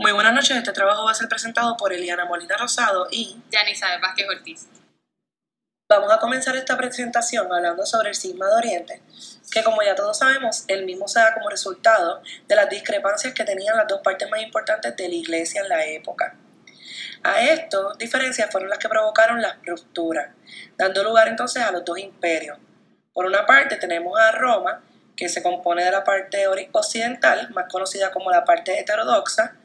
Muy buenas noches, este trabajo va a ser presentado por Eliana Molina Rosado y Yanisabel Vázquez Ortiz. Vamos a comenzar esta presentación hablando sobre el Sigma de Oriente, que como ya todos sabemos, el mismo se da como resultado de las discrepancias que tenían las dos partes más importantes de la iglesia en la época. A esto, diferencias fueron las que provocaron las rupturas, dando lugar entonces a los dos imperios. Por una parte tenemos a Roma, que se compone de la parte occidental, más conocida como la parte heterodoxa,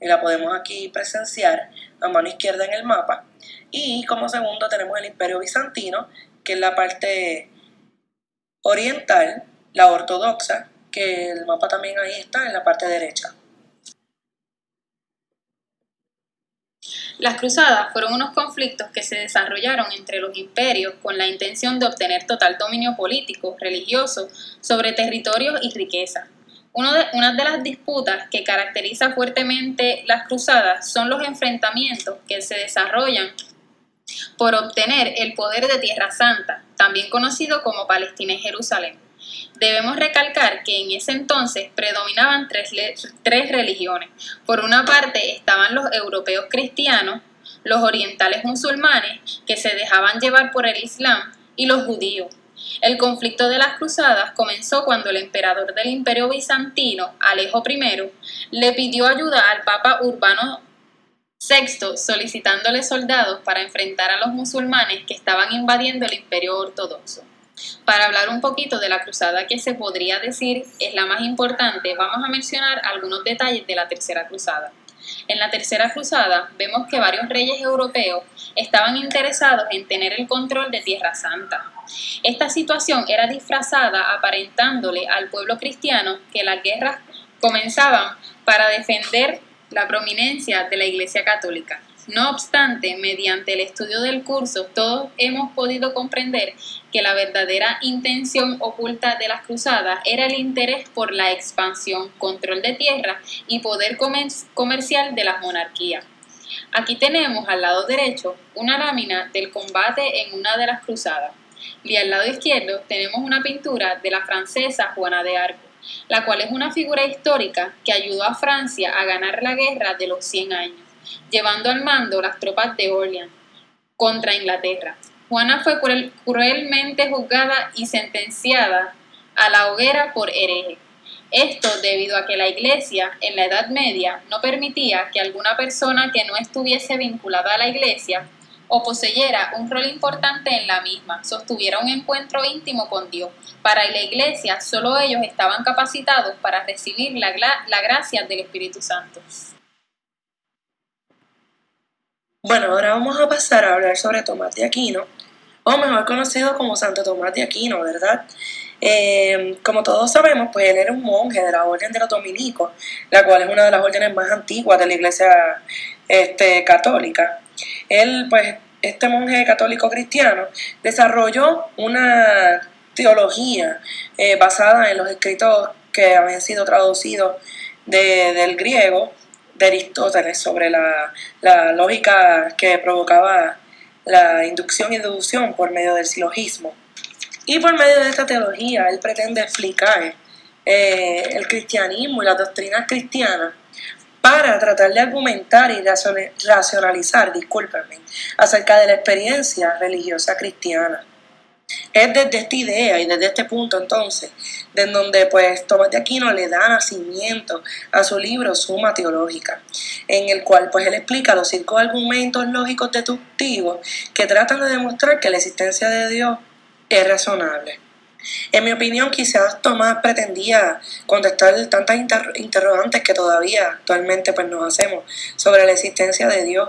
y la podemos aquí presenciar a mano izquierda en el mapa. Y como segundo tenemos el Imperio Bizantino, que es la parte oriental, la ortodoxa, que el mapa también ahí está en la parte derecha. Las cruzadas fueron unos conflictos que se desarrollaron entre los imperios con la intención de obtener total dominio político, religioso, sobre territorios y riqueza una de las disputas que caracteriza fuertemente las cruzadas son los enfrentamientos que se desarrollan por obtener el poder de Tierra Santa, también conocido como Palestina y Jerusalén. Debemos recalcar que en ese entonces predominaban tres religiones. Por una parte estaban los europeos cristianos, los orientales musulmanes, que se dejaban llevar por el Islam, y los judíos, el conflicto de las cruzadas comenzó cuando el emperador del imperio bizantino, Alejo I, le pidió ayuda al papa Urbano VI solicitándole soldados para enfrentar a los musulmanes que estaban invadiendo el imperio ortodoxo. Para hablar un poquito de la cruzada que se podría decir es la más importante, vamos a mencionar algunos detalles de la tercera cruzada. En la Tercera Cruzada vemos que varios reyes europeos estaban interesados en tener el control de Tierra Santa. Esta situación era disfrazada aparentándole al pueblo cristiano que las guerras comenzaban para defender la prominencia de la Iglesia Católica. No obstante, mediante el estudio del curso, todos hemos podido comprender que la verdadera intención oculta de las cruzadas era el interés por la expansión, control de tierra y poder comercial de las monarquías. Aquí tenemos al lado derecho una lámina del combate en una de las cruzadas y al lado izquierdo tenemos una pintura de la francesa Juana de Arco, la cual es una figura histórica que ayudó a Francia a ganar la guerra de los 100 años llevando al mando las tropas de Orleans contra Inglaterra. Juana fue cruelmente juzgada y sentenciada a la hoguera por hereje. Esto debido a que la Iglesia en la Edad Media no permitía que alguna persona que no estuviese vinculada a la Iglesia o poseyera un rol importante en la misma, sostuviera un encuentro íntimo con Dios. Para la Iglesia, solo ellos estaban capacitados para recibir la, la gracia del Espíritu Santo. Bueno, ahora vamos a pasar a hablar sobre Tomás de Aquino, o mejor conocido como Santo Tomás de Aquino, ¿verdad? Eh, como todos sabemos, pues él era un monje de la Orden de los Dominicos, la cual es una de las órdenes más antiguas de la Iglesia este, católica. Él, pues, este monje católico cristiano, desarrolló una teología eh, basada en los escritos que habían sido traducidos del griego de Aristóteles sobre la, lógica que provocaba la inducción y deducción por medio del silogismo. Y por medio de esta teología, él pretende explicar eh, el cristianismo y las doctrinas cristianas para tratar de argumentar y racionalizar, discúlpenme, acerca de la experiencia religiosa cristiana. Es desde esta idea y desde este punto entonces, de donde pues Tomás de Aquino le da nacimiento a su libro Suma Teológica, en el cual pues él explica los cinco argumentos lógicos deductivos que tratan de demostrar que la existencia de Dios es razonable. En mi opinión, quizás Tomás pretendía contestar tantas interrogantes que todavía actualmente pues, nos hacemos sobre la existencia de Dios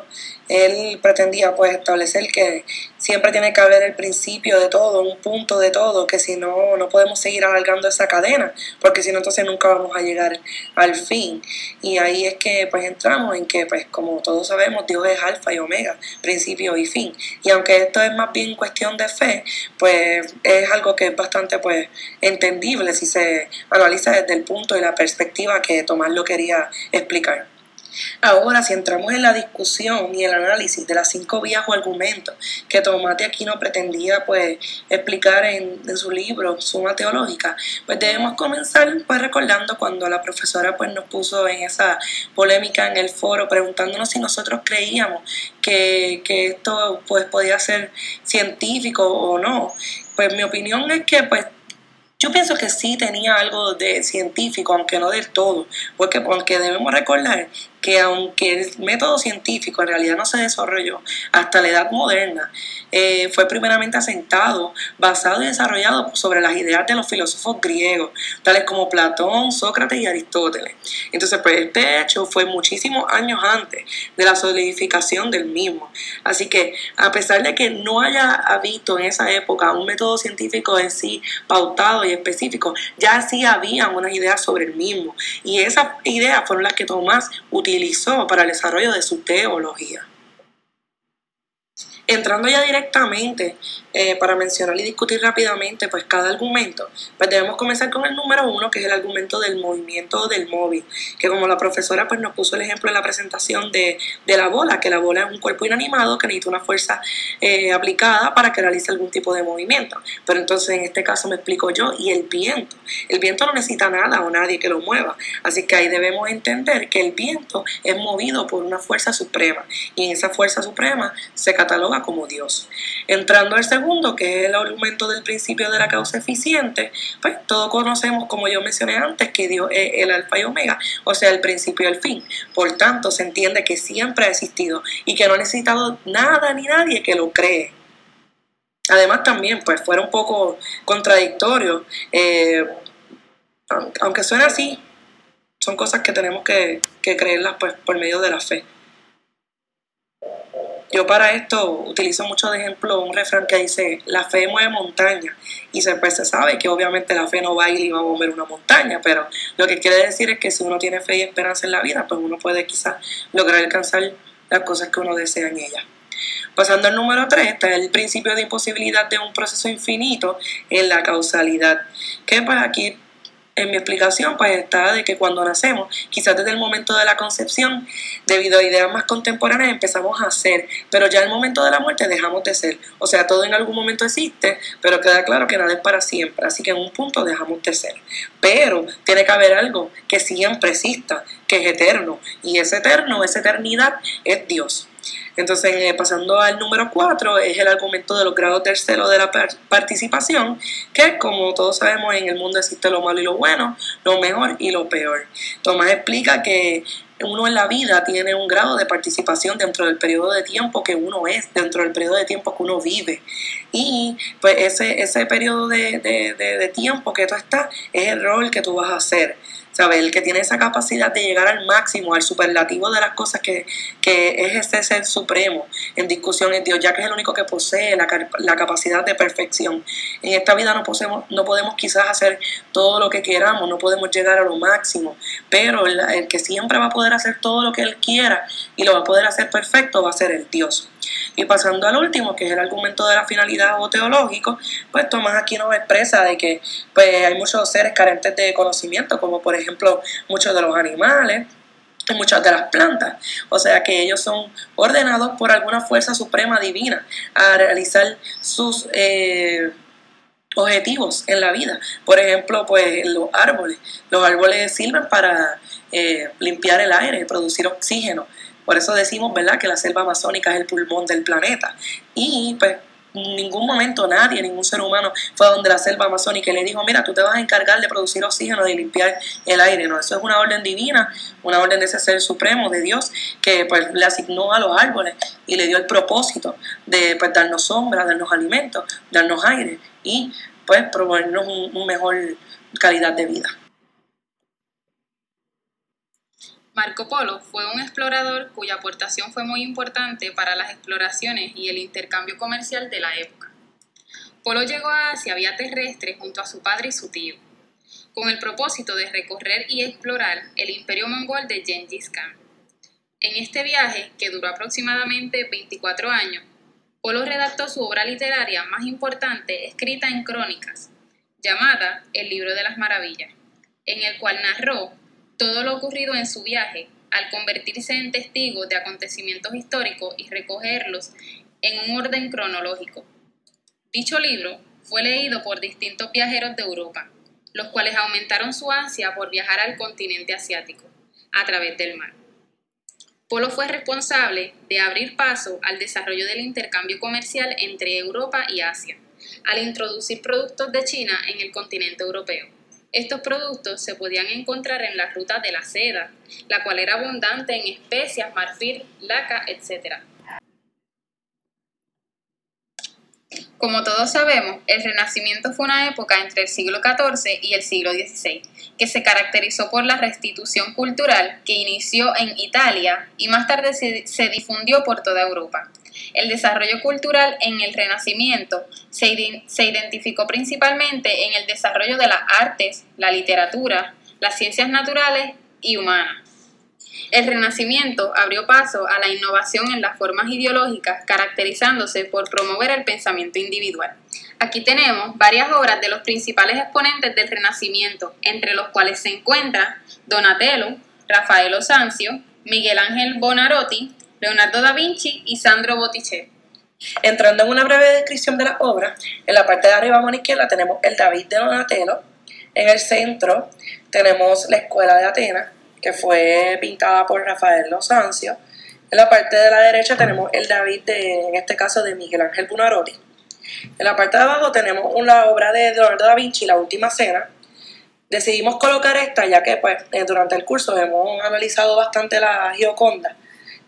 él pretendía pues establecer que siempre tiene que haber el principio de todo, un punto de todo, que si no, no podemos seguir alargando esa cadena, porque si no, entonces nunca vamos a llegar al fin. Y ahí es que pues entramos en que pues como todos sabemos, Dios es alfa y omega, principio y fin. Y aunque esto es más bien cuestión de fe, pues es algo que es bastante pues entendible si se analiza desde el punto y la perspectiva que Tomás lo quería explicar. Ahora, si entramos en la discusión y el análisis de las cinco vías o argumentos que Tomás de Aquino pretendía pues, explicar en, su libro Suma Teológica, pues debemos comenzar pues, recordando cuando la profesora pues, nos puso en esa polémica en el foro preguntándonos si nosotros creíamos que, que esto pues, podía ser científico o no. Pues mi opinión es que pues yo pienso que sí tenía algo de científico, aunque no del todo, porque, porque debemos recordar que aunque el método científico en realidad no se desarrolló hasta la edad moderna, eh, fue primeramente asentado, basado y desarrollado sobre las ideas de los filósofos griegos, tales como Platón, Sócrates y Aristóteles. Entonces, pues este hecho fue muchísimos años antes de la solidificación del mismo. Así que, a pesar de que no haya habido en esa época un método científico en sí pautado y específico, ya sí había unas ideas sobre el mismo. Y esas ideas fueron las que Tomás utilizó utilizó para el desarrollo de su teología. Entrando ya directamente eh, para mencionar y discutir rápidamente pues cada argumento, pues debemos comenzar con el número uno, que es el argumento del movimiento del móvil, que como la profesora pues nos puso el ejemplo en la presentación de, la bola, que la bola es un cuerpo inanimado que necesita una fuerza eh, aplicada para que realice algún tipo de movimiento. Pero entonces en este caso me explico yo, y el viento. El viento no necesita nada o nadie que lo mueva, así que ahí debemos entender que el viento es movido por una fuerza suprema, y en esa fuerza suprema se cataloga como Dios. Entrando al segundo, que es el argumento del principio de la causa eficiente, pues todos conocemos, como yo mencioné antes, que Dios es el alfa y omega, o sea, el principio y el fin. Por tanto, se entiende que siempre ha existido y que no ha necesitado nada ni nadie que lo cree. Además también, pues fuera un poco contradictorio, eh, aunque suene así, son cosas que tenemos que, que creerlas pues, por medio de la fe. Yo para esto utilizo mucho de ejemplo un refrán que dice, la fe mueve montaña. Y se, pues se sabe que obviamente la fe no va a ir y va a mover una montaña, pero lo que quiere decir es que si uno tiene fe y esperanza en la vida, pues uno puede quizás lograr alcanzar las cosas que uno desea en ella. Pasando al número 3, está el principio de imposibilidad de un proceso infinito en la causalidad, que pues aquí en mi explicación pues está de que cuando nacemos, quizás desde el momento de la concepción, debido a ideas más contemporáneas empezamos a ser, pero ya el momento de la muerte dejamos de ser. O sea, todo en algún momento existe, pero queda claro que nada es para siempre, así que en un punto dejamos de ser. Pero tiene que haber algo que siempre exista, que es eterno, y ese eterno, esa eternidad es Dios. Entonces, eh, pasando al número 4, es el argumento de los grados terceros de la participación, que como todos sabemos en el mundo existe lo malo y lo bueno, lo mejor y lo peor. Tomás explica que uno en la vida tiene un grado de participación dentro del periodo de tiempo que uno es, dentro del periodo de tiempo que uno vive. Y pues ese, ese periodo de, de tiempo que tú estás es el rol que tú vas a hacer. ¿Sabes? El que tiene esa capacidad de llegar al máximo, al superlativo de las cosas que, es ese ser supremo en discusión en Dios, ya que es el único que posee la, la capacidad de perfección. En esta vida no, no podemos quizás hacer todo lo que queramos, no podemos llegar a lo máximo, pero el, el que siempre va a poder hacer todo lo que Él quiera y lo va a poder hacer perfecto va a ser el Dios. Y pasando al último, que es el argumento de la finalidad o teológico, pues Tomás aquí nos expresa de que pues, hay muchos seres carentes de conocimiento, como por ejemplo muchos de los animales, y muchas de las plantas. O sea que ellos son ordenados por alguna fuerza suprema divina a realizar sus eh, objetivos en la vida. Por ejemplo, pues los árboles. Los árboles sirven para eh, limpiar el aire, producir oxígeno. Por eso decimos, ¿verdad?, que la selva amazónica es el pulmón del planeta. Y pues en ningún momento nadie, ningún ser humano fue donde la selva amazónica y le dijo, mira, tú te vas a encargar de producir oxígeno, de limpiar el aire. No, eso es una orden divina, una orden de ese ser supremo de Dios que pues le asignó a los árboles y le dio el propósito de pues, darnos sombra, darnos alimentos, darnos aire y pues proveernos una mejor calidad de vida. Marco Polo fue un explorador cuya aportación fue muy importante para las exploraciones y el intercambio comercial de la época. Polo llegó a Asia vía terrestre junto a su padre y su tío, con el propósito de recorrer y explorar el imperio mongol de Gengis Khan. En este viaje, que duró aproximadamente 24 años, Polo redactó su obra literaria más importante escrita en crónicas, llamada El Libro de las Maravillas, en el cual narró todo lo ocurrido en su viaje al convertirse en testigos de acontecimientos históricos y recogerlos en un orden cronológico. Dicho libro fue leído por distintos viajeros de Europa, los cuales aumentaron su ansia por viajar al continente asiático a través del mar. Polo fue responsable de abrir paso al desarrollo del intercambio comercial entre Europa y Asia, al introducir productos de China en el continente europeo. Estos productos se podían encontrar en la ruta de la seda, la cual era abundante en especias, marfil, laca, etc. Como todos sabemos, el Renacimiento fue una época entre el siglo XIV y el siglo XVI, que se caracterizó por la restitución cultural que inició en Italia y más tarde se, difundió por toda Europa. El desarrollo cultural en el Renacimiento se, identificó principalmente en el desarrollo de las artes, la literatura, las ciencias naturales y humanas. El Renacimiento abrió paso a la innovación en las formas ideológicas, caracterizándose por promover el pensamiento individual. Aquí tenemos varias obras de los principales exponentes del Renacimiento, entre los cuales se encuentran Donatello, Rafael Sanzio, Miguel Ángel Bonarotti, Leonardo da Vinci y Sandro Botticelli. Entrando en una breve descripción de la obra, en la parte de arriba a la izquierda tenemos el David de Donatello, en el centro tenemos la Escuela de Atenas, que fue pintada por Rafael Losancio. En la parte de la derecha tenemos el David, de, en este caso de Miguel Ángel Bunarotti. En la parte de abajo tenemos una obra de Leonardo da Vinci, La Última Cena. Decidimos colocar esta ya que pues, eh, durante el curso hemos analizado bastante la Gioconda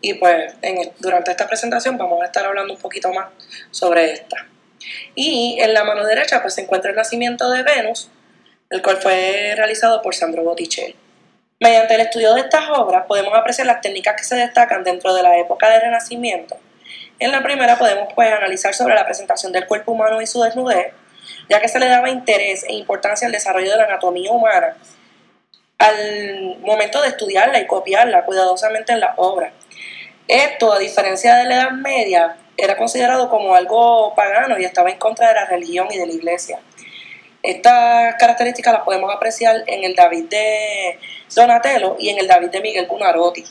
y pues durante esta presentación vamos a estar hablando un poquito más sobre esta. Y en la mano derecha pues se encuentra el nacimiento de Venus, el cual fue realizado por Sandro Botticelli. Mediante el estudio de estas obras podemos apreciar las técnicas que se destacan dentro de la época del Renacimiento. En la primera podemos pues, analizar sobre la presentación del cuerpo humano y su desnudez, ya que se le daba interés e importancia al desarrollo de la anatomía humana al momento de estudiarla y copiarla cuidadosamente en la obra. Esto, a diferencia de la Edad Media, era considerado como algo pagano y estaba en contra de la religión y de la iglesia. Estas características las podemos apreciar en el David de Donatello y en el David de Miguel Bunarotti.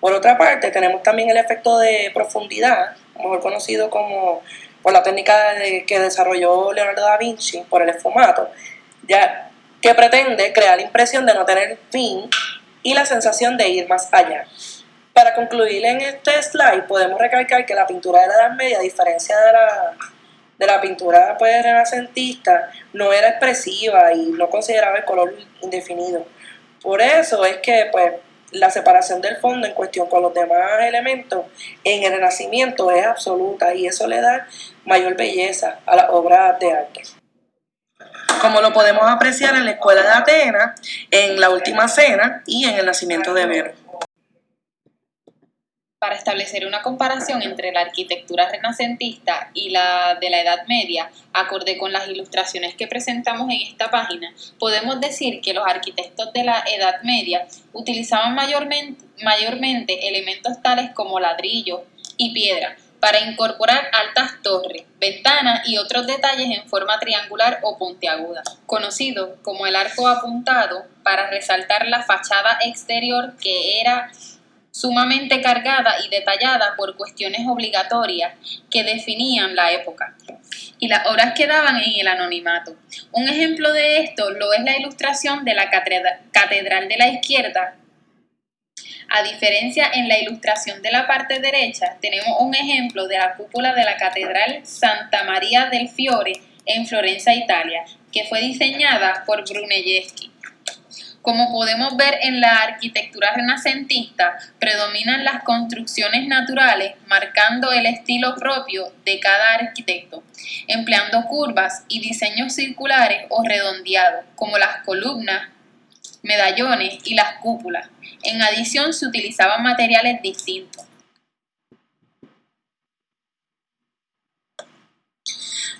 Por otra parte, tenemos también el efecto de profundidad, mejor conocido como por la técnica que desarrolló Leonardo da Vinci por el esfumato, ya que pretende crear la impresión de no tener fin y la sensación de ir más allá. Para concluir en este slide, podemos recalcar que la pintura de la Edad Media, a diferencia de la, de la pintura pues, renacentista, no era expresiva y no consideraba el color indefinido. Por eso es que pues, la separación del fondo en cuestión con los demás elementos en el Renacimiento es absoluta y eso le da mayor belleza a las obras de arte. Como lo podemos apreciar en la Escuela de Atenas, en la Última Cena y en el Nacimiento de Venus para establecer una comparación entre la arquitectura renacentista y la de la Edad Media, acorde con las ilustraciones que presentamos en esta página, podemos decir que los arquitectos de la Edad Media utilizaban mayormente, elementos tales como ladrillo y piedra para incorporar altas torres, ventanas y otros detalles en forma triangular o puntiaguda, conocido como el arco apuntado para resaltar la fachada exterior que era sumamente cargada y detallada por cuestiones obligatorias que definían la época, y las obras quedaban en el anonimato. Un ejemplo de esto lo es la ilustración de la Catedral de la Izquierda. A diferencia en la ilustración de la parte derecha, tenemos un ejemplo de la cúpula de la Catedral Santa María del Fiore en Florencia, Italia, que fue diseñada por Brunelleschi. Como podemos ver en la arquitectura renacentista, predominan las construcciones naturales, marcando el estilo propio de cada arquitecto, empleando curvas y diseños circulares o redondeados, como las columnas, medallones y las cúpulas. En adición, se utilizaban materiales distintos.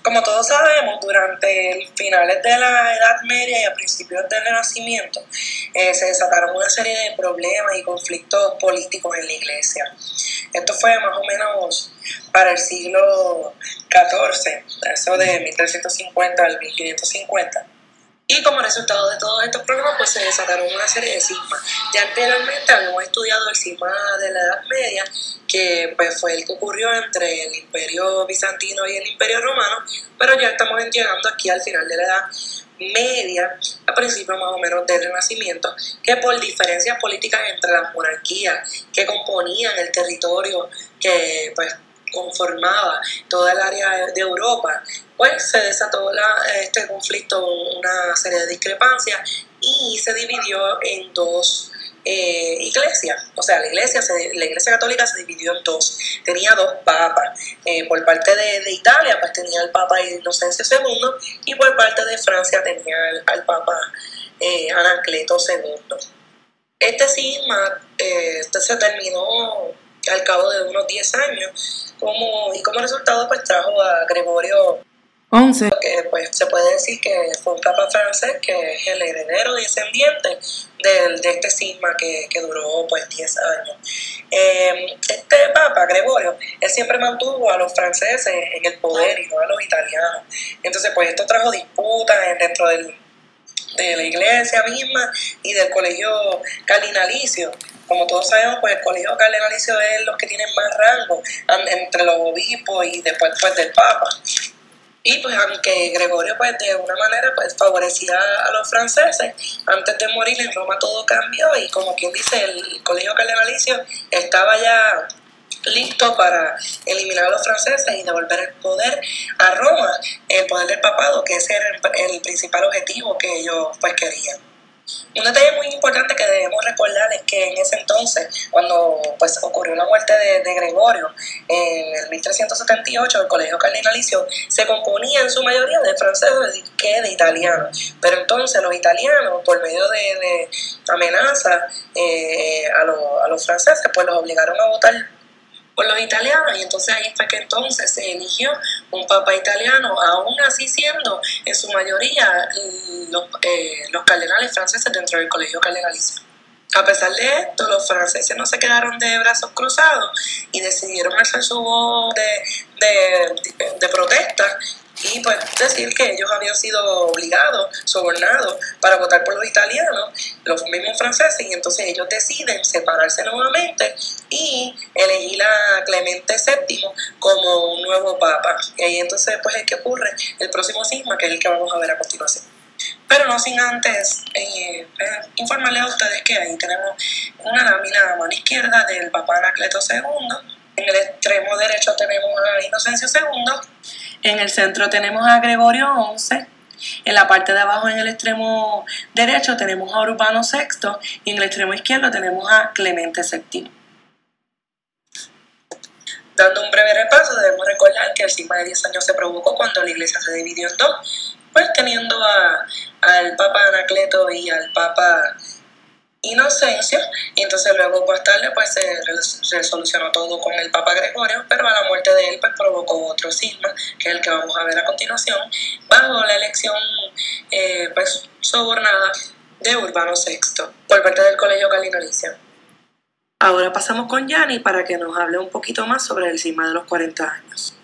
Como todos sabemos, durante finales de la Edad Media y a principios del Renacimiento eh, se desataron una serie de problemas y conflictos políticos en la iglesia. Esto fue más o menos para el siglo XIV, eso de 1350 al 1550. Y como resultado de todos estos problemas, pues se desataron una serie de sismas. Ya anteriormente habíamos estudiado el sisma de la Edad Media, que pues, fue el que ocurrió entre el Imperio Bizantino y el Imperio Romano, pero ya estamos llegando aquí al final de la Edad Media, a principios más o menos del Renacimiento, que por diferencias políticas entre las monarquías que componían el territorio que pues conformaba toda el área de Europa, pues se desató este conflicto, una serie de discrepancias y se dividió en dos eh, iglesias. O sea, la iglesia, la iglesia católica se dividió en dos. Tenía dos papas. Eh, por parte de, Italia, pues tenía el Papa Inocencio II y por parte de Francia tenía al Papa eh, Anacleto II. Este cisma se terminó al cabo de unos 10 años como, y como resultado pues trajo a Gregorio 11. Que pues se puede decir que fue un papa francés que es el heredero descendiente de, de este cisma que, que, duró pues 10 años. Em, este papa, Gregorio, él siempre mantuvo a los franceses en el poder y no a los italianos. Entonces pues esto trajo disputas dentro del, de la iglesia misma y del colegio cardinalicio. Como todos sabemos, pues el colegio cardinalicio es los que tienen más rango entre los obispos y después pues, del papa. Y pues aunque Gregorio pues de una manera pues favorecía a los franceses, antes de morir en Roma todo cambió y como quien dice el colegio cardenalicio estaba ya listo para eliminar a los franceses y devolver el poder a Roma, el poder del papado, que ese era el, principal objetivo que ellos pues querían. Un detalle muy importante que debemos recordar es que en ese entonces, cuando pues, ocurrió la muerte de, Gregorio, en el 1378, el colegio cardinalicio se componía en su mayoría de franceses que de italianos. Pero entonces los italianos, por medio de, amenazas eh, a, a los franceses, pues los obligaron a votar por los italianos y entonces ahí fue que entonces se eligió un papa italiano, aún así siendo en su mayoría los, eh, los cardenales franceses dentro del colegio cardenalicio. A pesar de esto, los franceses no se quedaron de brazos cruzados y decidieron hacer su voz de, de protesta y pues decir que ellos habían sido obligados, sobornados para votar por los italianos, los mismos franceses, y entonces ellos deciden separarse nuevamente y elegir a Clemente VII como un nuevo papa. Y ahí entonces pues es que ocurre el próximo cisma, que es el que vamos a ver a continuación. Pero no sin antes eh, eh, informarles a ustedes que ahí tenemos una lámina a mano izquierda del Papa Anacleto II. En el extremo derecho tenemos a Inocencio II en el centro tenemos a Gregorio XI. En la parte de abajo, en el extremo derecho, tenemos a Urbano VI. Y en el extremo izquierdo tenemos a Clemente VII. Dando un breve repaso, debemos recordar que el cisma de 10 años se provocó cuando la iglesia se dividió en dos, pues teniendo al Papa Anacleto y al Papa inocencia y entonces luego más tarde pues se resolucionó todo con el Papa Gregorio pero a la muerte de él pues provocó otro cisma que es el que vamos a ver a continuación bajo la elección eh, pues sobornada de Urbano VI por parte del Colegio Calinolicio. Ahora pasamos con Yanni para que nos hable un poquito más sobre el cisma de los 40 años.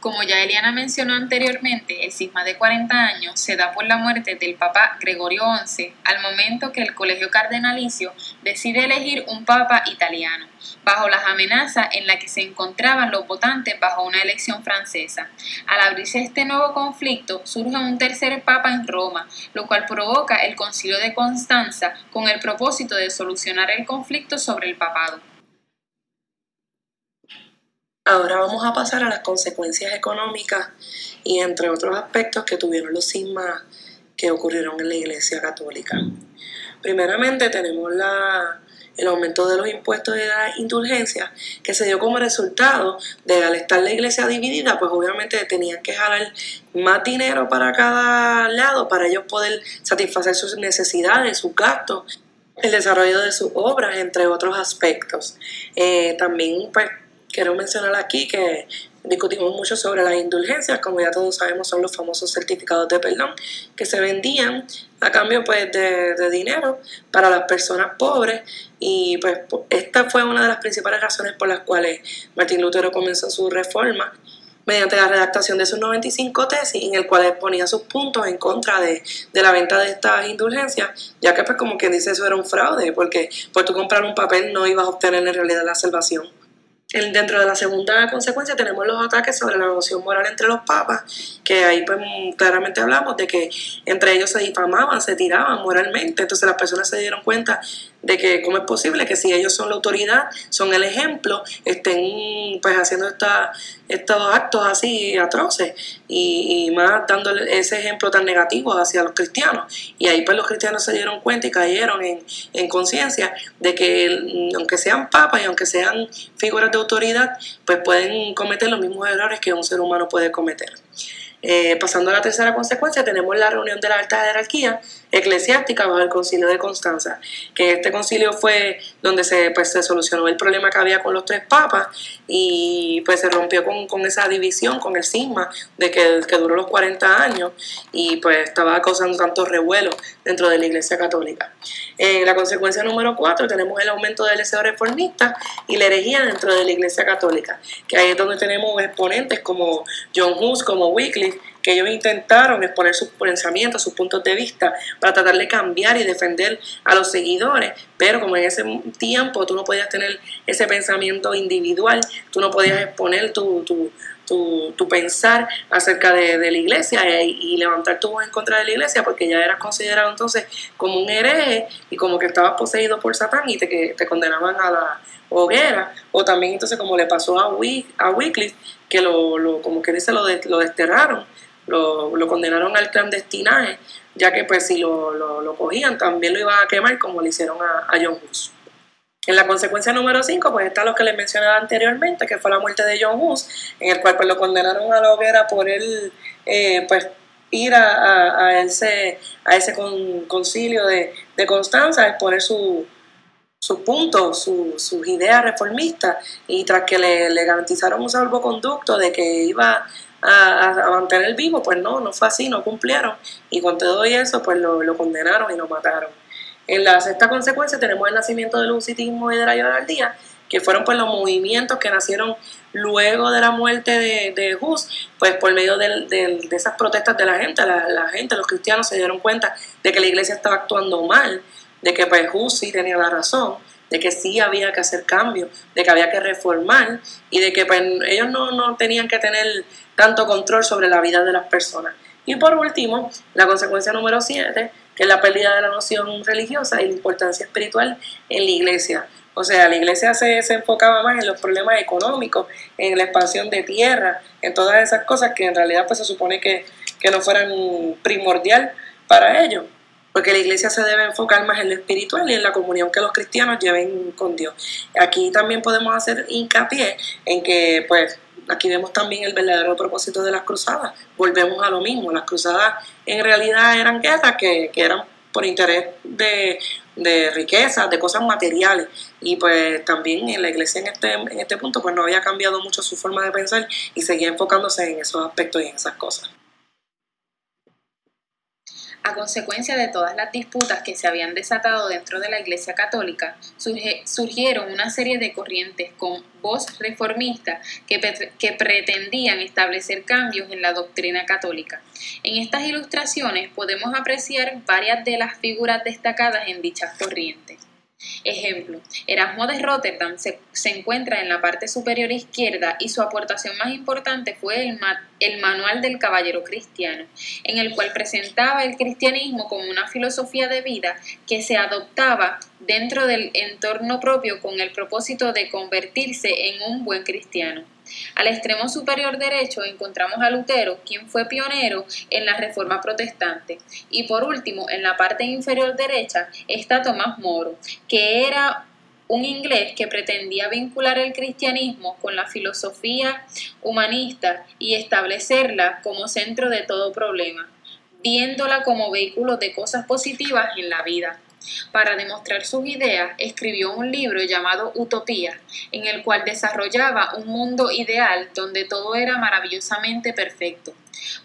Como ya Eliana mencionó anteriormente, el cisma de 40 años se da por la muerte del Papa Gregorio XI al momento que el Colegio Cardenalicio decide elegir un Papa italiano, bajo las amenazas en las que se encontraban los votantes bajo una elección francesa. Al abrirse este nuevo conflicto, surge un tercer Papa en Roma, lo cual provoca el Concilio de Constanza con el propósito de solucionar el conflicto sobre el papado. Ahora vamos a pasar a las consecuencias económicas y entre otros aspectos que tuvieron los sismas que ocurrieron en la Iglesia Católica. Primeramente tenemos la, el aumento de los impuestos de la indulgencia que se dio como resultado de al estar la iglesia dividida, pues obviamente tenían que jalar más dinero para cada lado para ellos poder satisfacer sus necesidades, sus gastos, el desarrollo de sus obras, entre otros aspectos. Eh, también pues quiero mencionar aquí que discutimos mucho sobre las indulgencias, como ya todos sabemos son los famosos certificados de perdón que se vendían a cambio pues de, dinero para las personas pobres y pues esta fue una de las principales razones por las cuales Martín Lutero comenzó su reforma mediante la redactación de sus 95 tesis, en el cual exponía sus puntos en contra de, la venta de estas indulgencias, ya que pues como quien dice eso era un fraude, porque por tú comprar un papel no ibas a obtener en realidad la salvación. Dentro de la segunda consecuencia tenemos los ataques sobre la noción moral entre los papas, que ahí pues claramente hablamos de que entre ellos se difamaban, se tiraban moralmente, entonces las personas se dieron cuenta de que cómo es posible que si ellos son la autoridad, son el ejemplo, estén pues haciendo estos actos así atroces y, más dando ese ejemplo tan negativo hacia los cristianos. Y ahí pues los cristianos se dieron cuenta y cayeron en, en conciencia de que aunque sean papas y aunque sean figuras de autoridad, pues pueden cometer los mismos errores que un ser humano puede cometer. Eh, pasando a la tercera consecuencia, tenemos la reunión de la alta jerarquía eclesiástica bajo el concilio de Constanza, que este concilio fue donde se, pues, se solucionó el problema que había con los tres papas y pues se rompió con, con esa división, con el cisma de que, que, duró los 40 años y pues estaba causando tanto revuelo dentro de la Iglesia Católica. En la consecuencia número cuatro tenemos el aumento del deseo reformista y la herejía dentro de la Iglesia Católica, que ahí es donde tenemos exponentes como John Hus, como Wycliffe, que ellos intentaron exponer sus pensamientos, sus puntos de vista, para tratar de cambiar y defender a los seguidores, pero como en ese tiempo tú no podías tener ese pensamiento individual, tú no podías exponer tu, tu, tu, pensar acerca de, la iglesia y, levantar tu voz en contra de la iglesia, porque ya eras considerado entonces como un hereje y como que estabas poseído por Satán y te, que te condenaban a la hoguera, o también entonces como le pasó a, a Wycliffe, que lo, como que dice, lo, lo desterraron lo, condenaron al clandestinaje, ya que pues si lo, lo, cogían también lo iban a quemar como le hicieron a, John Hus. En la consecuencia número 5, pues está lo que les mencionaba anteriormente, que fue la muerte de John Hus, en el cual pues lo condenaron a la hoguera por él, eh, pues ir a, ese, a ese concilio de, de Constanza, exponer su, sus puntos, sus ideas reformistas, y tras que le, le garantizaron un salvoconducto de que iba a, mantener vivo, pues no, no fue así, no cumplieron. Y con todo eso, pues lo, condenaron y lo mataron. En la sexta consecuencia tenemos el nacimiento del lucitismo y de la día que fueron pues los movimientos que nacieron luego de la muerte de, de pues por medio de, de, esas protestas de la gente, la, gente, los cristianos se dieron cuenta de que la iglesia estaba actuando mal, de que pues Hus sí tenía la razón, de que sí había que hacer cambios, de que había que reformar y de que pues, ellos no, no tenían que tener tanto control sobre la vida de las personas. Y por último, la consecuencia número 7, que es la pérdida de la noción religiosa y la importancia espiritual en la iglesia. O sea, la iglesia se, se, enfocaba más en los problemas económicos, en la expansión de tierra, en todas esas cosas que en realidad pues, se supone que, que no fueran primordial para ellos. Porque la iglesia se debe enfocar más en lo espiritual y en la comunión que los cristianos lleven con Dios. Aquí también podemos hacer hincapié en que pues aquí vemos también el verdadero propósito de las cruzadas. Volvemos a lo mismo, las cruzadas en realidad eran guerras que, eran por interés de, de riquezas, de cosas materiales. Y pues también en la iglesia en este, en este punto pues no había cambiado mucho su forma de pensar y seguía enfocándose en esos aspectos y en esas cosas. A consecuencia de todas las disputas que se habían desatado dentro de la Iglesia Católica, surgieron una serie de corrientes con voz reformista que, pretendían establecer cambios en la doctrina católica. En estas ilustraciones podemos apreciar varias de las figuras destacadas en dichas corrientes. Ejemplo, Erasmo de Rotterdam se, encuentra en la parte superior izquierda y su aportación más importante fue el, el Manual del Caballero Cristiano, en el cual presentaba el cristianismo como una filosofía de vida que se adoptaba dentro del entorno propio con el propósito de convertirse en un buen cristiano. Al extremo superior derecho encontramos a Lutero, quien fue pionero en la Reforma Protestante. Y por último, en la parte inferior derecha está Tomás Moro, que era un inglés que pretendía vincular el cristianismo con la filosofía humanista y establecerla como centro de todo problema, viéndola como vehículo de cosas positivas en la vida. Para demostrar sus ideas, escribió un libro llamado Utopía, en el cual desarrollaba un mundo ideal donde todo era maravillosamente perfecto.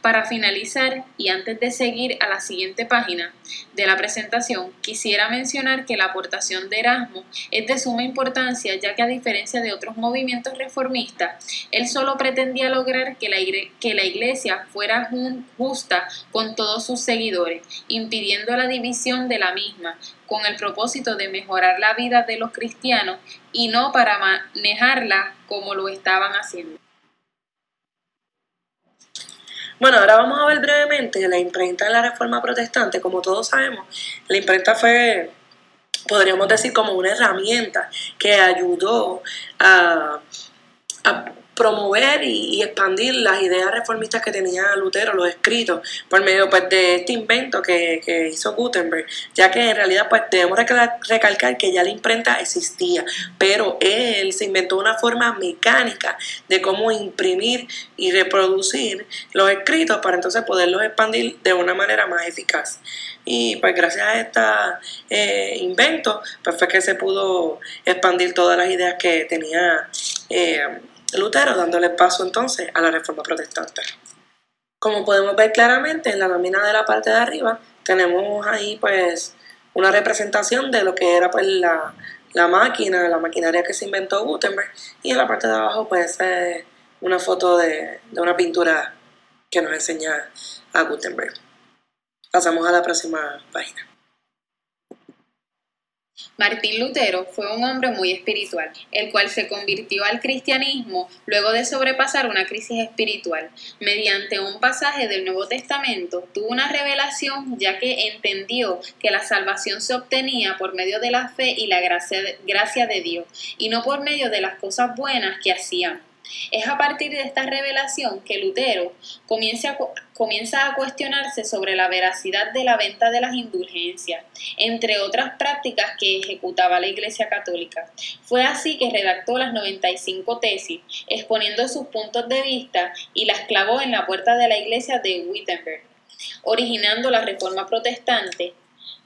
Para finalizar, y antes de seguir a la siguiente página de la presentación, quisiera mencionar que la aportación de Erasmo es de suma importancia, ya que a diferencia de otros movimientos reformistas, él solo pretendía lograr que la, que la Iglesia fuera justa con todos sus seguidores, impidiendo la división de la misma, con el propósito de mejorar la vida de los cristianos y no para manejarla como lo estaban haciendo. Bueno, ahora vamos a ver brevemente la imprenta de la Reforma Protestante. Como todos sabemos, la imprenta fue, podríamos decir, como una herramienta que ayudó a, a promover y, expandir las ideas reformistas que tenía Lutero, los escritos, por medio pues, de este invento que, hizo Gutenberg, ya que en realidad pues, debemos recalcar que ya la imprenta existía, pero él se inventó una forma mecánica de cómo imprimir y reproducir los escritos para entonces poderlos expandir de una manera más eficaz. Y pues gracias a este invento, pues fue que se pudo expandir todas las ideas que tenía eh, Lutero, dándole paso entonces a la reforma protestante. Como podemos ver claramente en la lámina de la parte de arriba, tenemos ahí pues una representación de lo que era pues la, máquina, la maquinaria que se inventó Gutenberg, y en la parte de abajo pues una foto de, de una pintura que nos enseña a Gutenberg. Pasamos a la próxima página. Martín Lutero fue un hombre muy espiritual, el cual se convirtió al cristianismo luego de sobrepasar una crisis espiritual. Mediante un pasaje del Nuevo Testamento tuvo una revelación ya que entendió que la salvación se obtenía por medio de la fe y la gracia de, Dios y no por medio de las cosas buenas que hacían. Es a partir de esta revelación que Lutero comienza a, comienza a cuestionarse sobre la veracidad de la venta de las indulgencias, entre otras prácticas que ejecutaba la Iglesia Católica. Fue así que redactó las 95 tesis, exponiendo sus puntos de vista y las clavó en la puerta de la iglesia de Wittenberg, originando la Reforma Protestante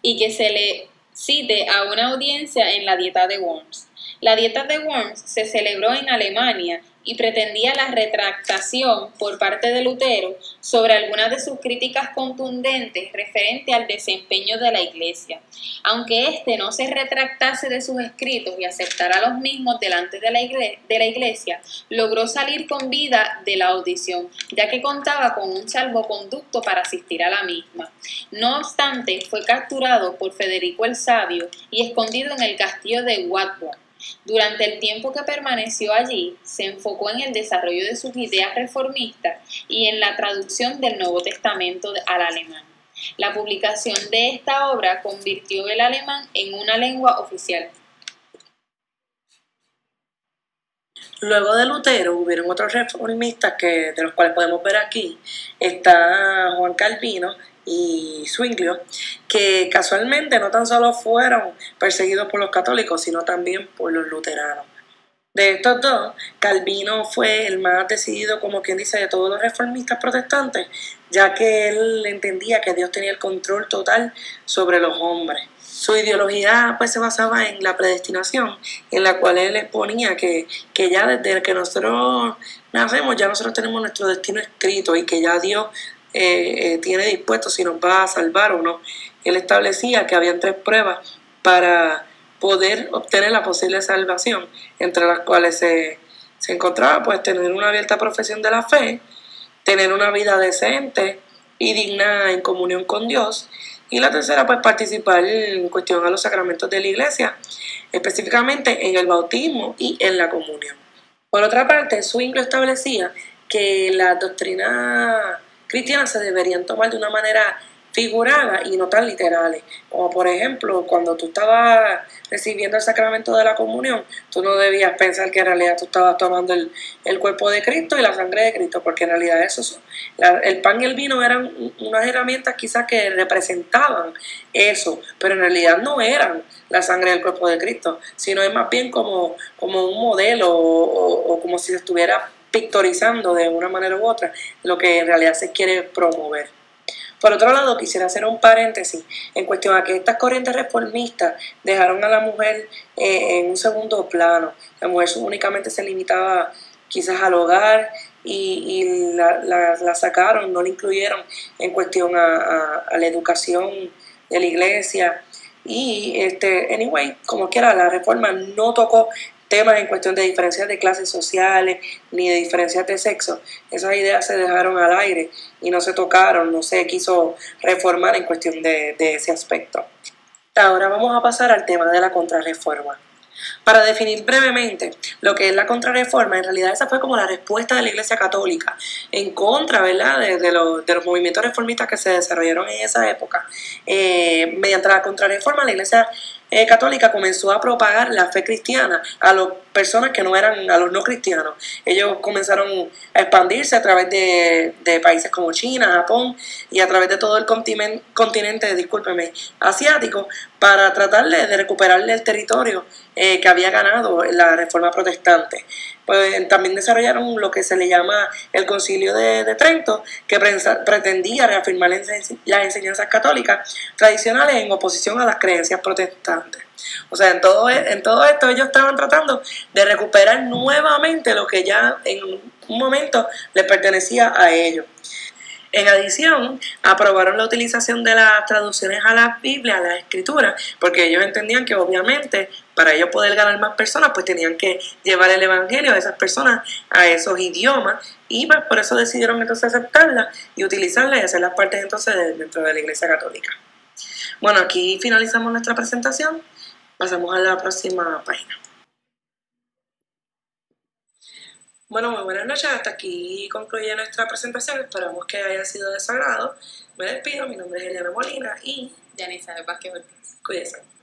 y que se le cite a una audiencia en la Dieta de Worms. La Dieta de Worms se celebró en Alemania y pretendía la retractación por parte de Lutero sobre algunas de sus críticas contundentes referente al desempeño de la Iglesia. Aunque éste no se retractase de sus escritos y aceptara los mismos delante de la, Iglesia, logró salir con vida de la audición, ya que contaba con un salvoconducto para asistir a la misma. No obstante, fue capturado por Federico el Sabio y escondido en el castillo de Watford durante el tiempo que permaneció allí, se enfocó en el desarrollo de sus ideas reformistas y en la traducción del Nuevo Testamento al alemán. La publicación de esta obra convirtió el alemán en una lengua oficial. Luego de Lutero hubieron otros reformistas que, de los cuales podemos ver aquí. Está Juan Calvino, y Zwinglio, que casualmente no tan solo fueron perseguidos por los católicos, sino también por los luteranos. De estos dos, Calvino fue el más decidido, como quien dice, de todos los reformistas protestantes, ya que él entendía que Dios tenía el control total sobre los hombres. Su ideología pues se basaba en la predestinación, en la cual él exponía que, que ya desde que nosotros nacemos, ya nosotros tenemos nuestro destino escrito y que ya Dios eh, eh, tiene dispuesto si nos va a salvar o no. Él establecía que habían tres pruebas para poder obtener la posible salvación, entre las cuales se, se encontraba pues tener una abierta profesión de la fe, tener una vida decente y digna en comunión con Dios, y la tercera pues participar en cuestión a los sacramentos de la iglesia, específicamente en el bautismo y en la comunión. Por otra parte, Swingle establecía que la doctrina cristianas se deberían tomar de una manera figurada y no tan literales. Como por ejemplo, cuando tú estabas recibiendo el sacramento de la comunión, tú no debías pensar que en realidad tú estabas tomando el, cuerpo de Cristo y la sangre de Cristo, porque en realidad eso, el pan y el vino eran unas herramientas quizás que representaban eso, pero en realidad no eran la sangre del cuerpo de Cristo, sino es más bien como, como un modelo o, como si estuviera pictorizando de una manera u otra lo que en realidad se quiere promover. Por otro lado, quisiera hacer un paréntesis en cuestión a que estas corrientes reformistas dejaron a la mujer eh, en un segundo plano. La mujer únicamente se limitaba quizás al hogar y, la, sacaron, no la incluyeron en cuestión a, a, la educación de la iglesia. Y, este, anyway, como quiera, la reforma no tocó temas en cuestión de diferencias de clases sociales ni de diferencias de sexo. Esas ideas se dejaron al aire y no se tocaron, no se quiso reformar en cuestión de, de ese aspecto. Ahora vamos a pasar al tema de la contrarreforma. Para definir brevemente lo que es la contrarreforma, en realidad esa fue como la respuesta de la Iglesia Católica en contra ¿verdad? De, los, movimientos reformistas que se desarrollaron en esa época. Eh, mediante la contrarreforma, la Iglesia eh, católica comenzó a propagar la fe cristiana a las personas que no eran, a los no cristianos. Ellos comenzaron a expandirse a través de, países como China, Japón y a través de todo el continente, asiático para tratar de recuperarle el territorio eh, que había ganado la reforma protestante. Pues también desarrollaron lo que se le llama el Concilio de, Trento, que pretendía reafirmar las enseñanzas católicas tradicionales en oposición a las creencias protestantes. O sea, en todo, en todo esto ellos estaban tratando de recuperar nuevamente lo que ya en un momento les pertenecía a ellos. En adición, aprobaron la utilización de las traducciones a la Biblia, a la Escritura, porque ellos entendían que obviamente para ellos poder ganar más personas, pues tenían que llevar el Evangelio a esas personas a esos idiomas y pues por eso decidieron entonces aceptarla y utilizarla y hacer las partes entonces dentro de la Iglesia Católica. Bueno, aquí finalizamos nuestra presentación. Pasamos a la próxima página. Bueno, muy buenas noches. Hasta aquí concluye nuestra presentación. Esperamos que haya sido de su agrado. Me despido. Mi nombre es Eliana Molina y... Yanisa Vázquez Ortiz. Cuídense.